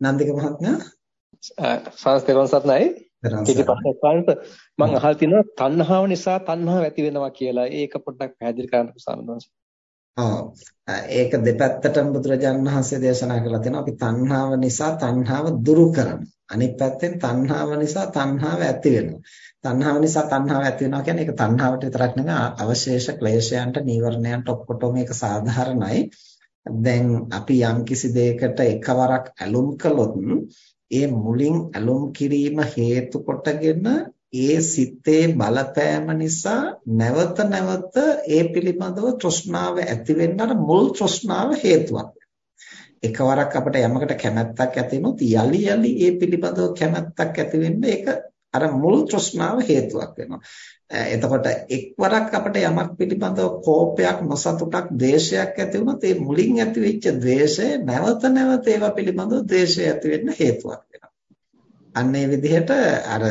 නන්දික මහත්මයා? සංස්කරණ සත්නයි කිසි ප්‍රශ්නයක් පාන්ත මම අහලා තිනවා තණ්හාව නිසා තණ්හාව ඇති වෙනවා කියලා. ඒක පොඩ්ඩක් පැහැදිලි කරන්න ඔව්. ඒක දෙපැත්තටම බුදුරජාණන් වහන්සේ දේශනා කරලා තියෙනවා. අපි තණ්හාව නිසා තණ්හාව දුරු කරන අනිත් පැත්තෙන් තණ්හාව නිසා තණ්හාව ඇති වෙනවා. තණ්හාව නිසා තණ්හාව ඇති වෙනවා කියන්නේ ඒක තණ්හාවට විතරක් නෙවෙයි අවශේෂ ක්ලේශයන්ට නීවරණයන්ට ඔක්කොටම මේක සාධාරණයි දැන් අපි යම්කිසි දෙයකට එකවරක් ඇලුම් කළොත් ඒ මුලින් ඇලුම් කිරීම හේතු කොටගෙන ඒ සිතේ බලපෑම නිසා නැවත නැවත ඒ පිළිබඳව තෘෂ්ණාව ඇති වෙන්නට මුල් තෘෂ්ණාව හේතුවක්. එකවරක් අපිට යමකට කැමැත්තක් ඇති වුණොත් යලි යලි ඒ පිළිබඳව කැමැත්තක් ඇති වෙන්න ඒක අර මුල් තෘෂ්ණාව හේතුවක් වෙනවා. එතකොට එක්වරක් අපිට යමක් පිළිබඳව කෝපයක් නොසතුටක් ද්වේෂයක් ඇති වුණොත් ඒ මුලින් ඇති වෙච්ච ද්වේෂය නැවත නැවත ඒවා පිළිබඳව ද්වේෂය ඇති වෙන්න හේතුවක් වෙනවා. අන්න ඒ විදිහට අර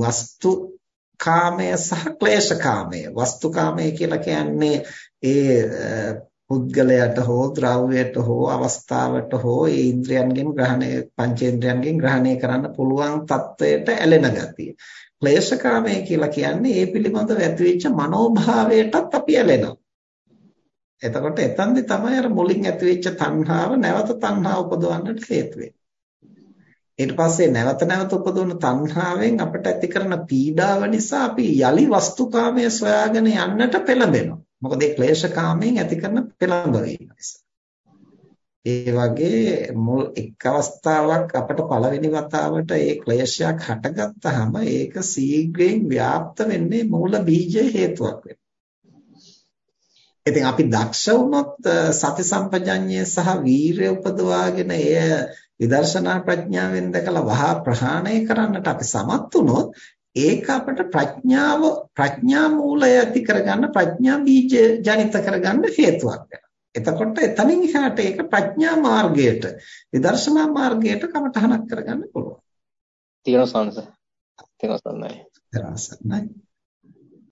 වස්තු කාමය සහ ක්ලේශ කාමය වස්තු කාමය කියලා කියන්නේ ඒ පුද්ගලයාට හෝ ද්‍රව්‍යයට හෝ අවස්ථාවට හෝ ඒ ඉන්ද්‍රයන්ගෙන් ග්‍රහණය පංචේන්ද්‍රයන්ගෙන් ග්‍රහණය කරන්න පුළුවන් තත්වයට ඇලෙන ගතිය. ක්ලේශකාමය කියලා කියන්නේ ඒ පිළිබඳව ඇතිවෙච්ච මනෝභාවයටත් අපි ඇලෙනවා. එතකොට එතනදි තමයි අර මුලින් ඇතිවෙච්ච තණ්හාව නැවත තණ්හාව උපදවන්නට හේතු ඊට පස්සේ නැවත නැවත උපදවන තණ්හාවෙන් අපට ඇති කරන පීඩාව නිසා අපි යලි වස්තුකාමයේ සොයාගෙන යන්නට පෙළඹෙනවා. මොකද ඒ ක්ලේශකාමයෙන් ඇති කරන පෙළඹවීම නිසා. ඒ වගේ මුල් එක් අවස්ථාවක් අපට පළවෙනි වතාවට ඒ ක්ලේශයක් හටගත්තාම ඒක සීඝ්‍රයෙන් ව්‍යාප්ත වෙන්නේ මූල බීජය හේතුවක් වෙනවා. ඉතින් අපි දක්ෂ වුණොත් සති සම්පජඤ්ඤය සහ වීරය උපදවාගෙන එය විදර්ශනා ප්‍රඥාවෙන් දැකලා වහා ප්‍රහාණය කරන්නට අපි සමත් වුණොත් ඒක අපට ප්‍රඥාව ප්‍රඥා මූලය ඇති කරගන්න ප්‍රඥා බීජ ජනිත කරගන්න හේතුවක් වෙනවා. එතකොට එතනින් එහාට ඒක ප්‍රඥා මාර්ගයට විදර්ශනා මාර්ගයට කමටහනක් කරගන්න පුළුවන්. තියෙනවා සංස. තියෙනවා සන්නයි.